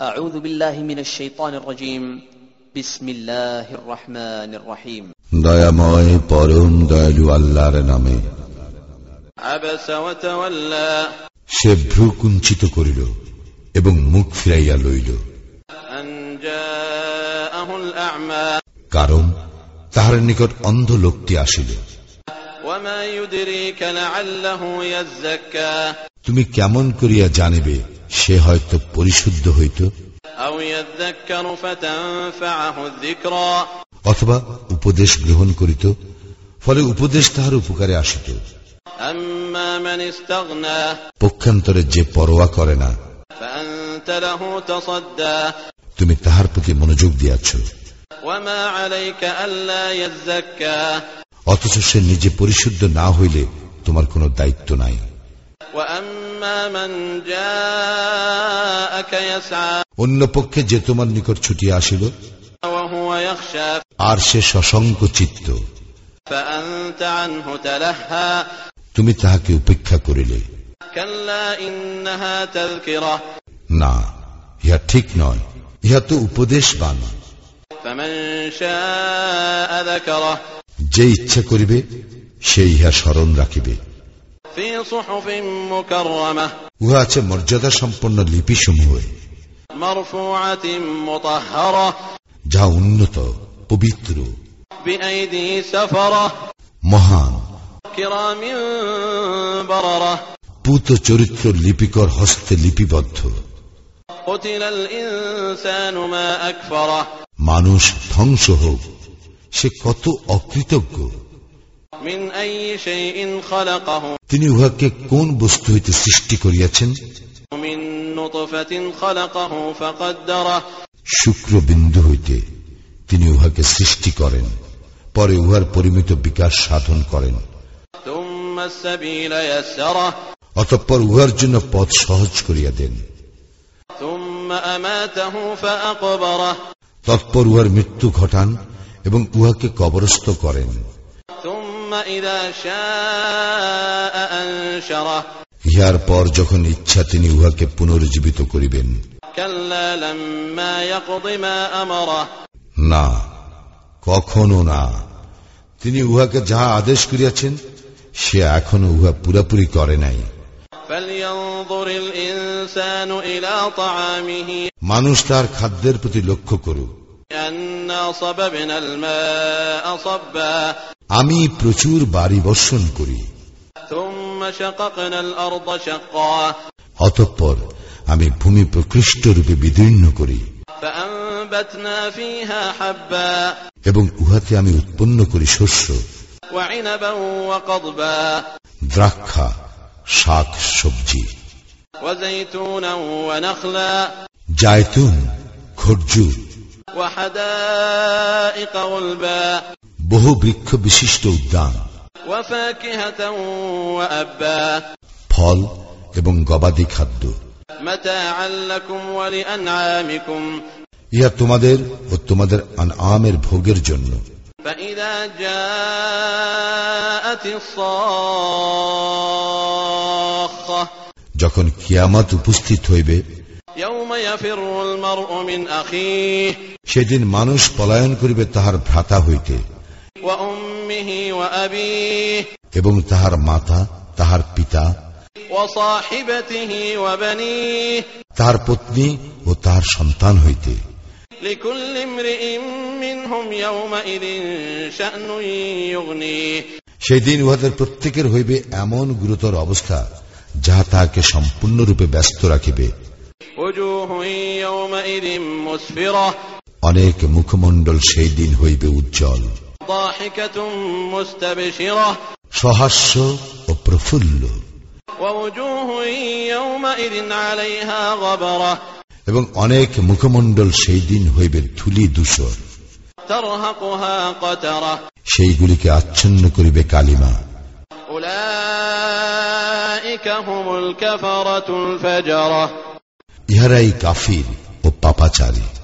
أعوذ بالله من الشيطان الرجيم بسم الله الرحمن الرحيم দয়াময় পরম দয়ালু আল্লাহর নামে عبس وتولى সে ভ্রু কুঞ্চিত করিল এবং মুখ ফিরাইয়া লইল أن جاءه الأعمى কারণ তাহার নিকট অন্ধ লোকটি আসিল وما يدريك لعله يزكى তুমি কেমন করিয়া জানিবে সে হয়তো পরিশুদ্ধ হইত। অথবা উপদেশ গ্রহণ করিত ফলে উপদেশ তাহার উপকারে আসিত। পক্ষান্তরে যে পরোয়া করে না তুমি তাহার প্রতি মনোযোগ দিয়াছ। অথচ সে নিজে পরিশুদ্ধ না হইলে তোমার কোনো দায়িত্ব নাই। অন্য পক্ষে যে তোমার নিকট ছুটি আসিল আর সে সসংক চিত্ত তুমি তাহাকে উপেক্ষা করিলে। না ইহা ঠিক নয় ইহা তো উপদেশ বান যে ইচ্ছা করিবে সে ইহা স্মরণ রাখিবে। উহা আছে মর্যাদা সম্পন্ন লিপি সমূহ যা উন্নত পবিত্র। মহান। পুত চরিত্র লিপিকর হস্তে লিপিবদ্ধ। মানুষ ধ্বংস হোক সে কত অকৃতজ্ঞ। তিনি উহাকে কোন বস্তু হইতে সৃষ্টি করিয়াছেন? শুক্রবিন্দু হইতে তিনি উহাকে সৃষ্টি করেন পরে উহার পরিমিত বিকাশ সাধন করেন। অতঃপর উহার জন্য পথ সহজ করিয়া দেন। তৎপর উহার মৃত্যু ঘটান এবং উহাকে কবরস্থ করেন। ইহার পর যখন ইচ্ছা তিনি উহাকে পুনর্জীবিত করিবেন। না কখনো না। তিনি উহাকে যাহা আদেশ করিয়াছেন সে এখনও উহা পুরাপুরি করে নাই। মানুষ তার খাদ্যের প্রতি লক্ষ্য করু আমি প্রচুর বাড়ি বর্ষণ করি। অতঃপর আমি ভূমি প্রকৃষ্ট রূপে বিদীর্ণ করি। এবং উহাতে আমি উৎপন্ন করি শস্য। দ্রাক্ষা শাক সবজি। জায়তুন খরজু বহু বৃক্ষ বিশিষ্ট উদ্যান। ফল এবং গবাদি খাদ্য। ইয়া তোমাদের ও তোমাদের আমের ভোগের জন্য। যখন কিয়ামত উপস্থিত হইবে সেদিন মানুষ পলায়ন করিবে তাহার ভ্রাতা হইতে। এবং তাহার মাতা তাহার পিতা তাহার পত্নী ও তাহার সন্তান হইতে। সেই দিন উহাদের প্রত্যেকের হইবে এমন গুরুতর অবস্থা যাহা তাহাকে সম্পূর্ণরূপে ব্যস্ত রাখিবে। অনেক মুখমণ্ডল সেই দিন হইবে উজ্জ্বল। সহাস্য ও প্রফুল্ল। এবং অনেক মুখমণ্ডল সেই দিন হইবে ধুলি দূষর সেইগুলিকে আচ্ছন্ন করিবে কালিমা। ইহারাই কাফির ও পাপাচারী।